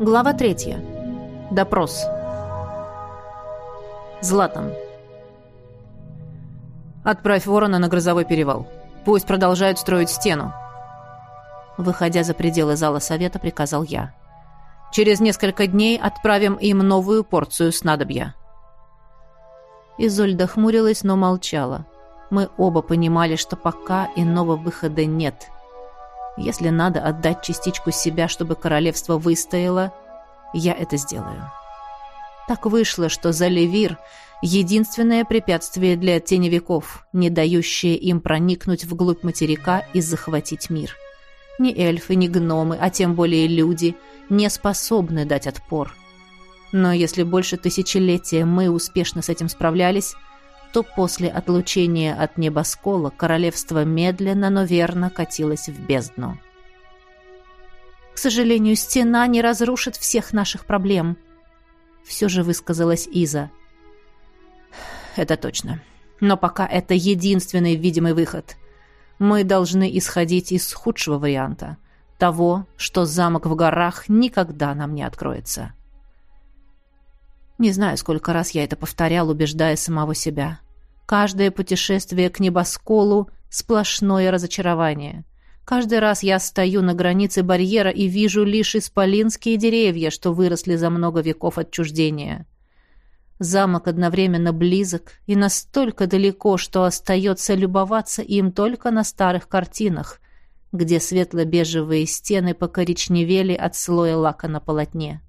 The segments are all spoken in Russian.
Глава третья. Допрос. Златан. «Отправь ворона на грозовой перевал. Пусть продолжают строить стену». Выходя за пределы зала совета, приказал я. «Через несколько дней отправим им новую порцию снадобья». Изольда хмурилась, но молчала. Мы оба понимали, что пока иного выхода нет. Если надо отдать частичку себя, чтобы королевство выстояло, я это сделаю. Так вышло, что Заливир — единственное препятствие для теневиков, не дающее им проникнуть вглубь материка и захватить мир. Ни эльфы, ни гномы, а тем более люди, не способны дать отпор. Но если больше тысячелетия мы успешно с этим справлялись, то после отлучения от небоскола королевство медленно, но верно катилось в бездну. «К сожалению, стена не разрушит всех наших проблем», — все же высказалась Иза. «Это точно. Но пока это единственный видимый выход. Мы должны исходить из худшего варианта, того, что замок в горах никогда нам не откроется». Не знаю, сколько раз я это повторял, убеждая самого себя. Каждое путешествие к небосколу — сплошное разочарование. Каждый раз я стою на границе барьера и вижу лишь исполинские деревья, что выросли за много веков отчуждения. Замок одновременно близок и настолько далеко, что остается любоваться им только на старых картинах, где светло-бежевые стены покоричневели от слоя лака на полотне.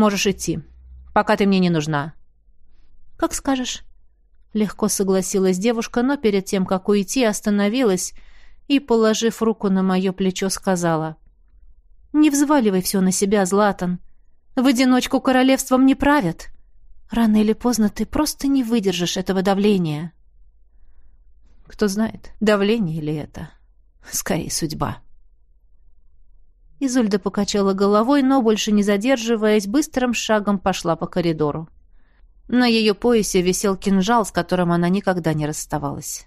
Можешь идти. Пока ты мне не нужна». «Как скажешь». Легко согласилась девушка, но перед тем, как уйти, остановилась и, положив руку на мое плечо, сказала. «Не взваливай все на себя, Златан. В одиночку королевством не правят. Рано или поздно ты просто не выдержишь этого давления». Кто знает, давление ли это? Скорее, судьба. Изольда покачала головой, но, больше не задерживаясь, быстрым шагом пошла по коридору. На ее поясе висел кинжал, с которым она никогда не расставалась.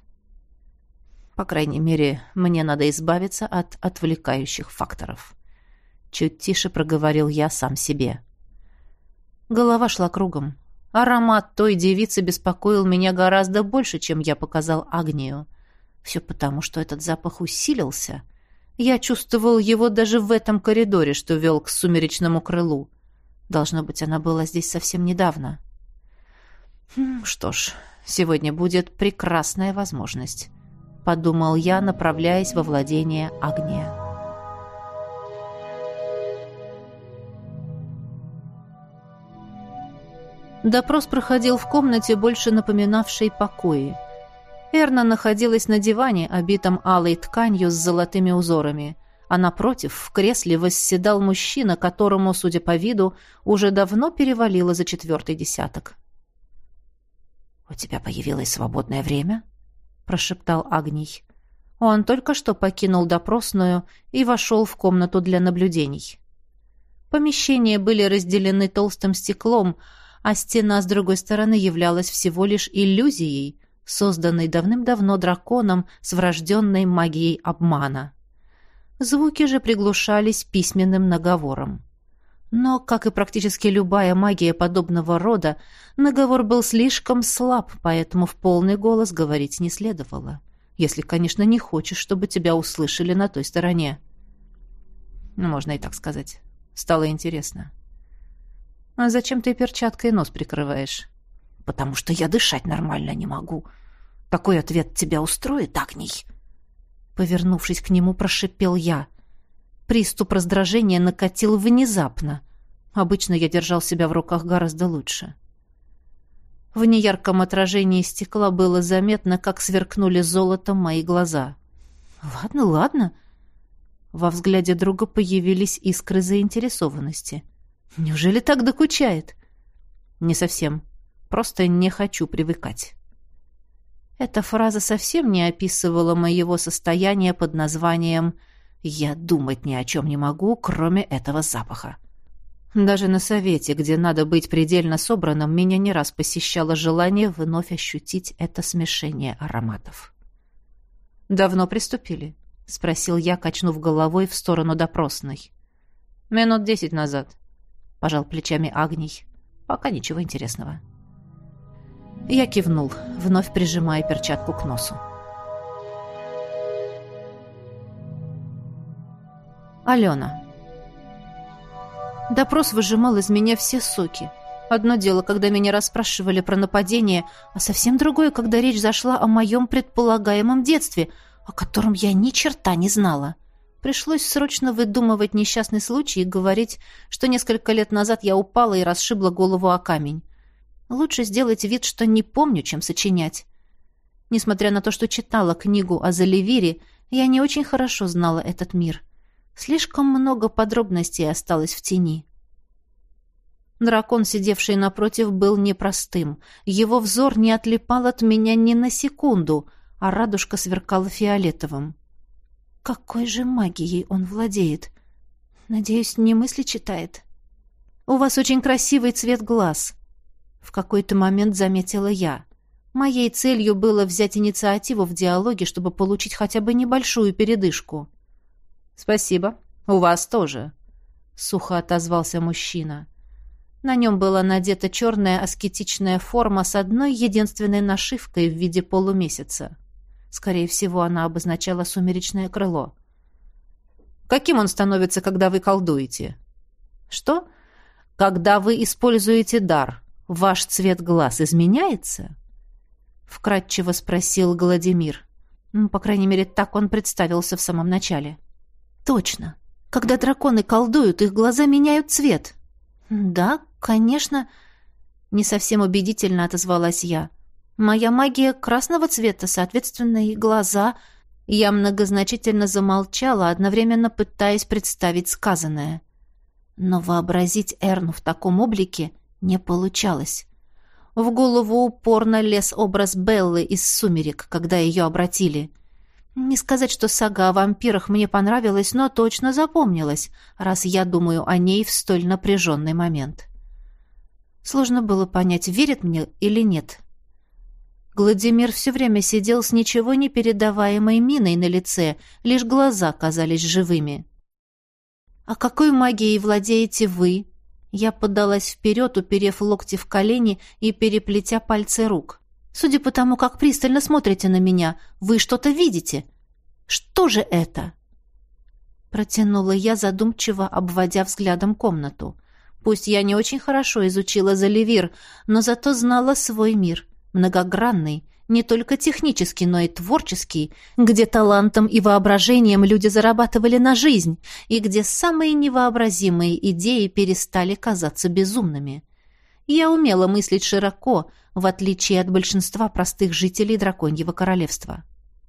По крайней мере, мне надо избавиться от отвлекающих факторов. Чуть тише проговорил я сам себе. Голова шла кругом. Аромат той девицы беспокоил меня гораздо больше, чем я показал Агнию. Все потому, что этот запах усилился — я чувствовал его даже в этом коридоре, что вел к сумеречному крылу. Должно быть, она была здесь совсем недавно. Хм, что ж, сегодня будет прекрасная возможность, подумал я, направляясь во владение огня. Допрос проходил в комнате, больше напоминавшей покои. Эрна находилась на диване, обитом алой тканью с золотыми узорами, а напротив, в кресле восседал мужчина, которому, судя по виду, уже давно перевалило за четвертый десяток. «У тебя появилось свободное время?» — прошептал Агний. Он только что покинул допросную и вошел в комнату для наблюдений. Помещения были разделены толстым стеклом, а стена с другой стороны являлась всего лишь иллюзией, созданный давным-давно драконом с врожденной магией обмана. Звуки же приглушались письменным наговором. Но, как и практически любая магия подобного рода, наговор был слишком слаб, поэтому в полный голос говорить не следовало. Если, конечно, не хочешь, чтобы тебя услышали на той стороне. Ну, можно и так сказать. Стало интересно. «А зачем ты перчаткой нос прикрываешь?» Потому что я дышать нормально не могу. Такой ответ тебя устроит, Агний?» Повернувшись к нему, прошипел я. Приступ раздражения накатил внезапно. Обычно я держал себя в руках гораздо лучше. В неярком отражении стекла было заметно, как сверкнули золотом мои глаза. «Ладно, ладно». Во взгляде друга появились искры заинтересованности. «Неужели так докучает?» «Не совсем», Просто не хочу привыкать. Эта фраза совсем не описывала моего состояния под названием «Я думать ни о чем не могу, кроме этого запаха». Даже на совете, где надо быть предельно собранным, меня не раз посещало желание вновь ощутить это смешение ароматов. «Давно приступили?» — спросил я, качнув головой в сторону допросной. «Минут десять назад», — пожал плечами Агний. «Пока ничего интересного». Я кивнул, вновь прижимая перчатку к носу. Алена. Допрос выжимал из меня все соки. Одно дело, когда меня расспрашивали про нападение, а совсем другое, когда речь зашла о моем предполагаемом детстве, о котором я ни черта не знала. Пришлось срочно выдумывать несчастный случай и говорить, что несколько лет назад я упала и расшибла голову о камень. Лучше сделать вид, что не помню, чем сочинять. Несмотря на то, что читала книгу о Заливире, я не очень хорошо знала этот мир. Слишком много подробностей осталось в тени. Дракон, сидевший напротив, был непростым. Его взор не отлипал от меня ни на секунду, а радужка сверкала фиолетовым. Какой же магией он владеет? Надеюсь, не мысли читает. У вас очень красивый цвет глаз. В какой-то момент заметила я. Моей целью было взять инициативу в диалоге, чтобы получить хотя бы небольшую передышку. «Спасибо. У вас тоже», — сухо отозвался мужчина. На нем была надета черная аскетичная форма с одной единственной нашивкой в виде полумесяца. Скорее всего, она обозначала сумеречное крыло. «Каким он становится, когда вы колдуете?» «Что?» «Когда вы используете дар, ваш цвет глаз изменяется?» Вкратчиво спросил Гладимир. По крайней мере, так он представился в самом начале. Точно. Когда драконы колдуют, их глаза меняют цвет. Да, конечно. Не совсем убедительно отозвалась я. Моя магия красного цвета, соответственно, и глаза. Я многозначительно замолчала, одновременно пытаясь представить сказанное. Но вообразить Эрну в таком облике не получалось. В голову упорно лез образ Беллы из «Сумерек», когда ее обратили — не сказать, что сага о вампирах мне понравилась, но точно запомнилась, раз я думаю о ней в столь напряженный момент. Сложно было понять, верит мне или нет. Гладимир все время сидел с ничего не передаваемой миной на лице, лишь глаза казались живыми. «А какой магией владеете вы?» Я подалась вперед, уперев локти в колени и переплетя пальцы рук. Судя по тому, как пристально смотрите на меня, вы что-то видите. Что же это?» Протянула я, задумчиво обводя взглядом комнату. Пусть я не очень хорошо изучила Заливир, но зато знала свой мир, многогранный, не только технический, но и творческий, где талантом и воображением люди зарабатывали на жизнь, и где самые невообразимые идеи перестали казаться безумными. Я умела мыслить широко, в отличие от большинства простых жителей Драконьего Королевства.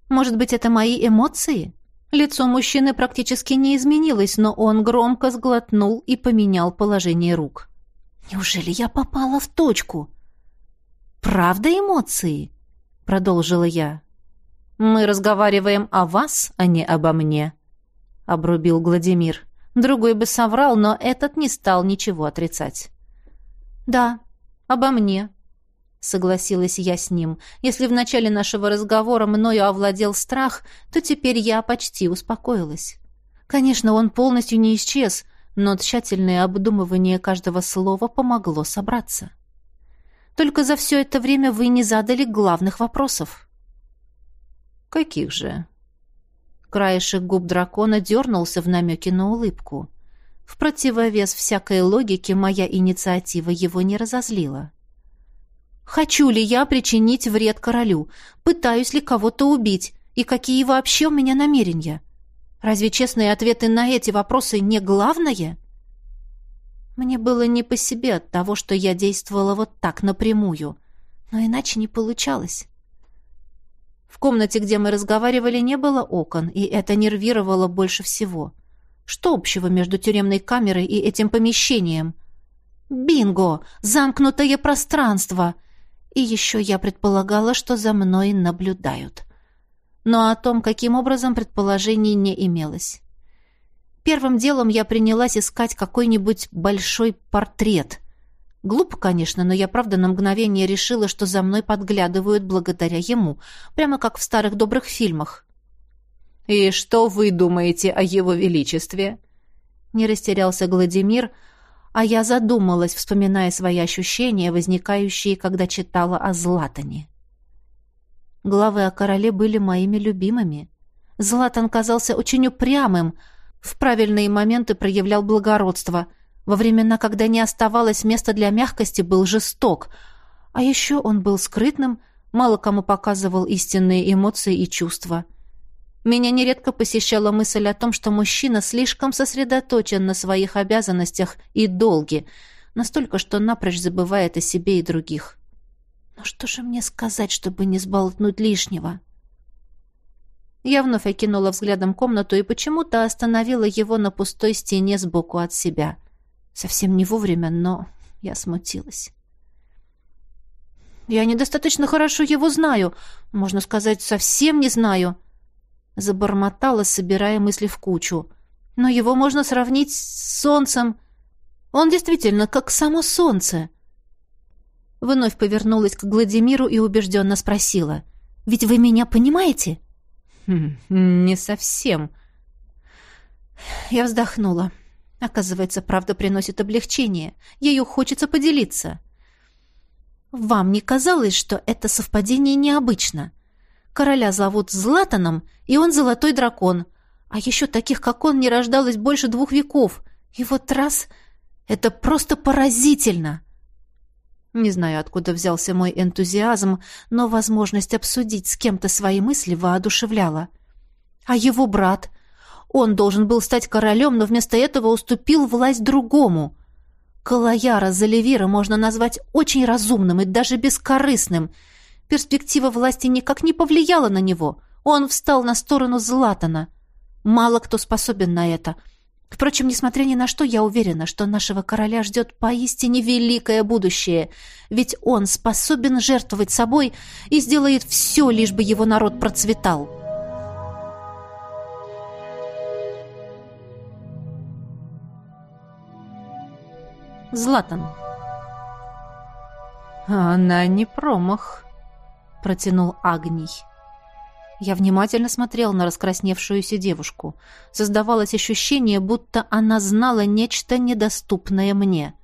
Может быть, это мои эмоции? Лицо мужчины практически не изменилось, но он громко сглотнул и поменял положение рук. Неужели я попала в точку? Правда эмоции? Продолжила я. Мы разговариваем о вас, а не обо мне, обрубил Гладимир. Другой бы соврал, но этот не стал ничего отрицать. Да, обо мне, согласилась я с ним. Если в начале нашего разговора мною овладел страх, то теперь я почти успокоилась. Конечно, он полностью не исчез, но тщательное обдумывание каждого слова помогло собраться. Только за все это время вы не задали главных вопросов. Каких же? Краешек губ дракона дернулся в намеке на улыбку. В противовес всякой логике моя инициатива его не разозлила. Хочу ли я причинить вред королю? Пытаюсь ли кого-то убить? И какие вообще у меня намерения? Разве честные ответы на эти вопросы не главное? Мне было не по себе от того, что я действовала вот так напрямую. Но иначе не получалось. В комнате, где мы разговаривали, не было окон, и это нервировало больше всего. Что общего между тюремной камерой и этим помещением? Бинго! Замкнутое пространство! И еще я предполагала, что за мной наблюдают. Но о том, каким образом, предположений не имелось. Первым делом я принялась искать какой-нибудь большой портрет. Глупо, конечно, но я правда на мгновение решила, что за мной подглядывают благодаря ему, прямо как в старых добрых фильмах. «И что вы думаете о его величестве?» Не растерялся Гладимир, а я задумалась, вспоминая свои ощущения, возникающие, когда читала о Златане. Главы о короле были моими любимыми. Златан казался очень упрямым, в правильные моменты проявлял благородство. Во времена, когда не оставалось места для мягкости, был жесток. А еще он был скрытным, мало кому показывал истинные эмоции и чувства. Меня нередко посещала мысль о том, что мужчина слишком сосредоточен на своих обязанностях и долге, настолько, что напрочь забывает о себе и других. Но что же мне сказать, чтобы не сболтнуть лишнего? Я вновь окинула взглядом комнату и почему-то остановила его на пустой стене сбоку от себя. Совсем не вовремя, но я смутилась. «Я недостаточно хорошо его знаю. Можно сказать, совсем не знаю». Забормотала, собирая мысли в кучу. «Но его можно сравнить с солнцем. Он действительно как само солнце». Вновь повернулась к Гладимиру и убежденно спросила. «Ведь вы меня понимаете?» Хм, «Не совсем». Я вздохнула. Оказывается, правда приносит облегчение. Ею хочется поделиться. Вам не казалось, что это совпадение необычно? Короля зовут Златаном, и он золотой дракон. А еще таких, как он, не рождалось больше двух веков. И вот раз... Это просто поразительно!» Не знаю, откуда взялся мой энтузиазм, но возможность обсудить с кем-то свои мысли воодушевляла. А его брат? Он должен был стать королем, но вместо этого уступил власть другому. Калаяра Заливира можно назвать очень разумным и даже бескорыстным. Перспектива власти никак не повлияла на него. Он встал на сторону Златана. Мало кто способен на это — Впрочем, несмотря ни на что, я уверена, что нашего короля ждет поистине великое будущее, ведь он способен жертвовать собой и сделает все, лишь бы его народ процветал. Златан. «Она не промах», — протянул Агний. Я внимательно смотрел на раскрасневшуюся девушку. Создавалось ощущение, будто она знала нечто недоступное мне.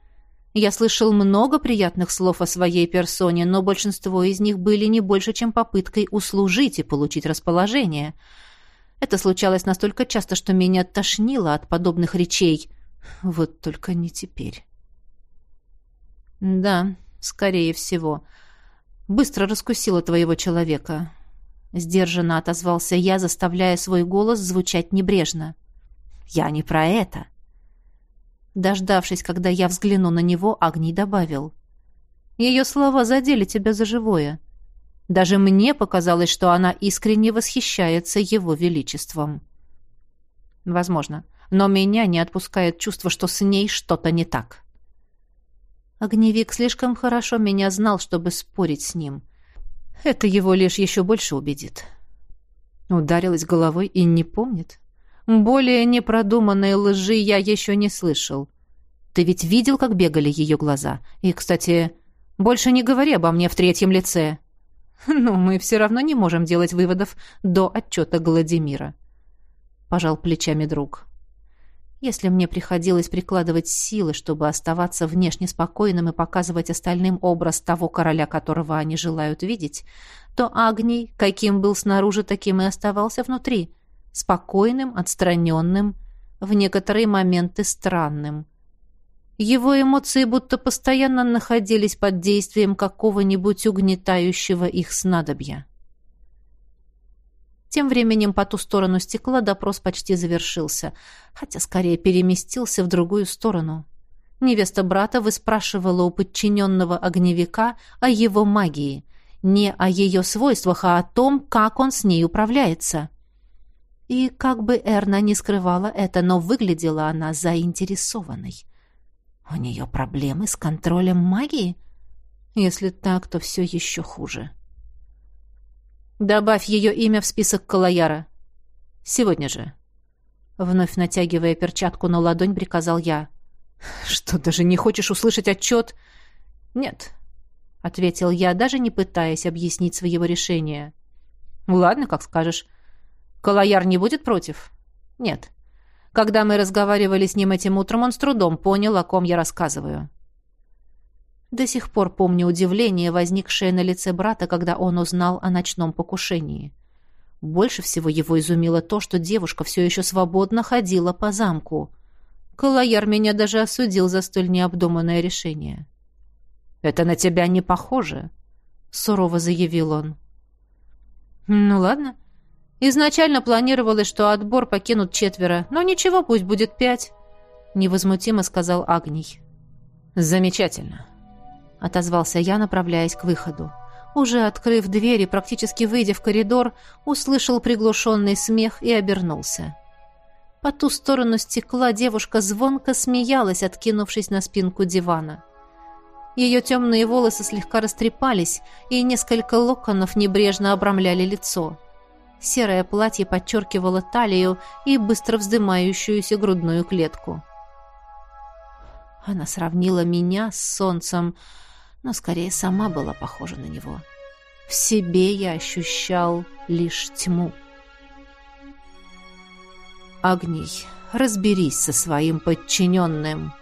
Я слышал много приятных слов о своей персоне, но большинство из них были не больше, чем попыткой услужить и получить расположение. Это случалось настолько часто, что меня тошнило от подобных речей. Вот только не теперь. Да, скорее всего. Быстро раскусила твоего человека. Сдержанно отозвался я, заставляя свой голос звучать небрежно. «Я не про это». Дождавшись, когда я взгляну на него, Агний добавил. «Ее слова задели тебя за живое. Даже мне показалось, что она искренне восхищается его величеством». «Возможно, но меня не отпускает чувство, что с ней что-то не так». Огневик слишком хорошо меня знал, чтобы спорить с ним. Это его лишь еще больше убедит. Ударилась головой и не помнит. Более непродуманной лжи я еще не слышал. Ты ведь видел, как бегали ее глаза? И, кстати, больше не говори обо мне в третьем лице. Но мы все равно не можем делать выводов до отчета Гладимира. Пожал плечами друг. Если мне приходилось прикладывать силы, чтобы оставаться внешне спокойным и показывать остальным образ того короля, которого они желают видеть, то Агний, каким был снаружи, таким и оставался внутри. Спокойным, отстраненным, в некоторые моменты странным. Его эмоции будто постоянно находились под действием какого-нибудь угнетающего их снадобья. Тем временем по ту сторону стекла допрос почти завершился, хотя скорее переместился в другую сторону. Невеста брата выспрашивала у подчиненного огневика о его магии, не о ее свойствах, а о том, как он с ней управляется. И как бы Эрна не скрывала это, но выглядела она заинтересованной. У нее проблемы с контролем магии? Если так, то все еще хуже. — Добавь ее имя в список Калаяра. Сегодня же. Вновь натягивая перчатку на ладонь, приказал я. Что, даже не хочешь услышать отчет? Нет, ответил я, даже не пытаясь объяснить своего решения. Ладно, как скажешь. Калаяр не будет против? Нет. Когда мы разговаривали с ним этим утром, он с трудом понял, о ком я рассказываю. До сих пор помню удивление, возникшее на лице брата, когда он узнал о ночном покушении. Больше всего его изумило то, что девушка все еще свободно ходила по замку. Калаяр меня даже осудил за столь необдуманное решение. «Это на тебя не похоже», — сурово заявил он. «Ну ладно. Изначально планировалось, что отбор покинут четверо, но ничего, пусть будет пять», — невозмутимо сказал Агний. «Замечательно», — отозвался я, направляясь к выходу. Уже открыв дверь и практически выйдя в коридор, услышал приглушенный смех и обернулся. По ту сторону стекла девушка звонко смеялась, откинувшись на спинку дивана. Ее темные волосы слегка растрепались, и несколько локонов небрежно обрамляли лицо. Серое платье подчеркивало талию и быстро вздымающуюся грудную клетку. Она сравнила меня с солнцем, но скорее сама была похожа на него. В себе я ощущал лишь тьму. «Агний, разберись со своим подчиненным!»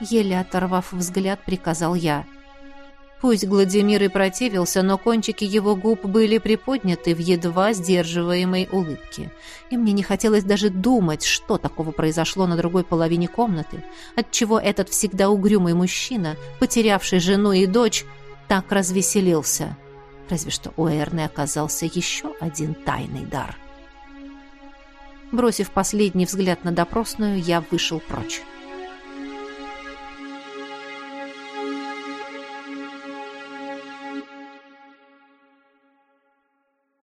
Еле оторвав взгляд, приказал я. Пусть Гладимир и противился, но кончики его губ были приподняты в едва сдерживаемой улыбке. И мне не хотелось даже думать, что такого произошло на другой половине комнаты, отчего этот всегда угрюмый мужчина, потерявший жену и дочь, так развеселился. Разве что у Эрны оказался еще один тайный дар. Бросив последний взгляд на допросную, я вышел прочь.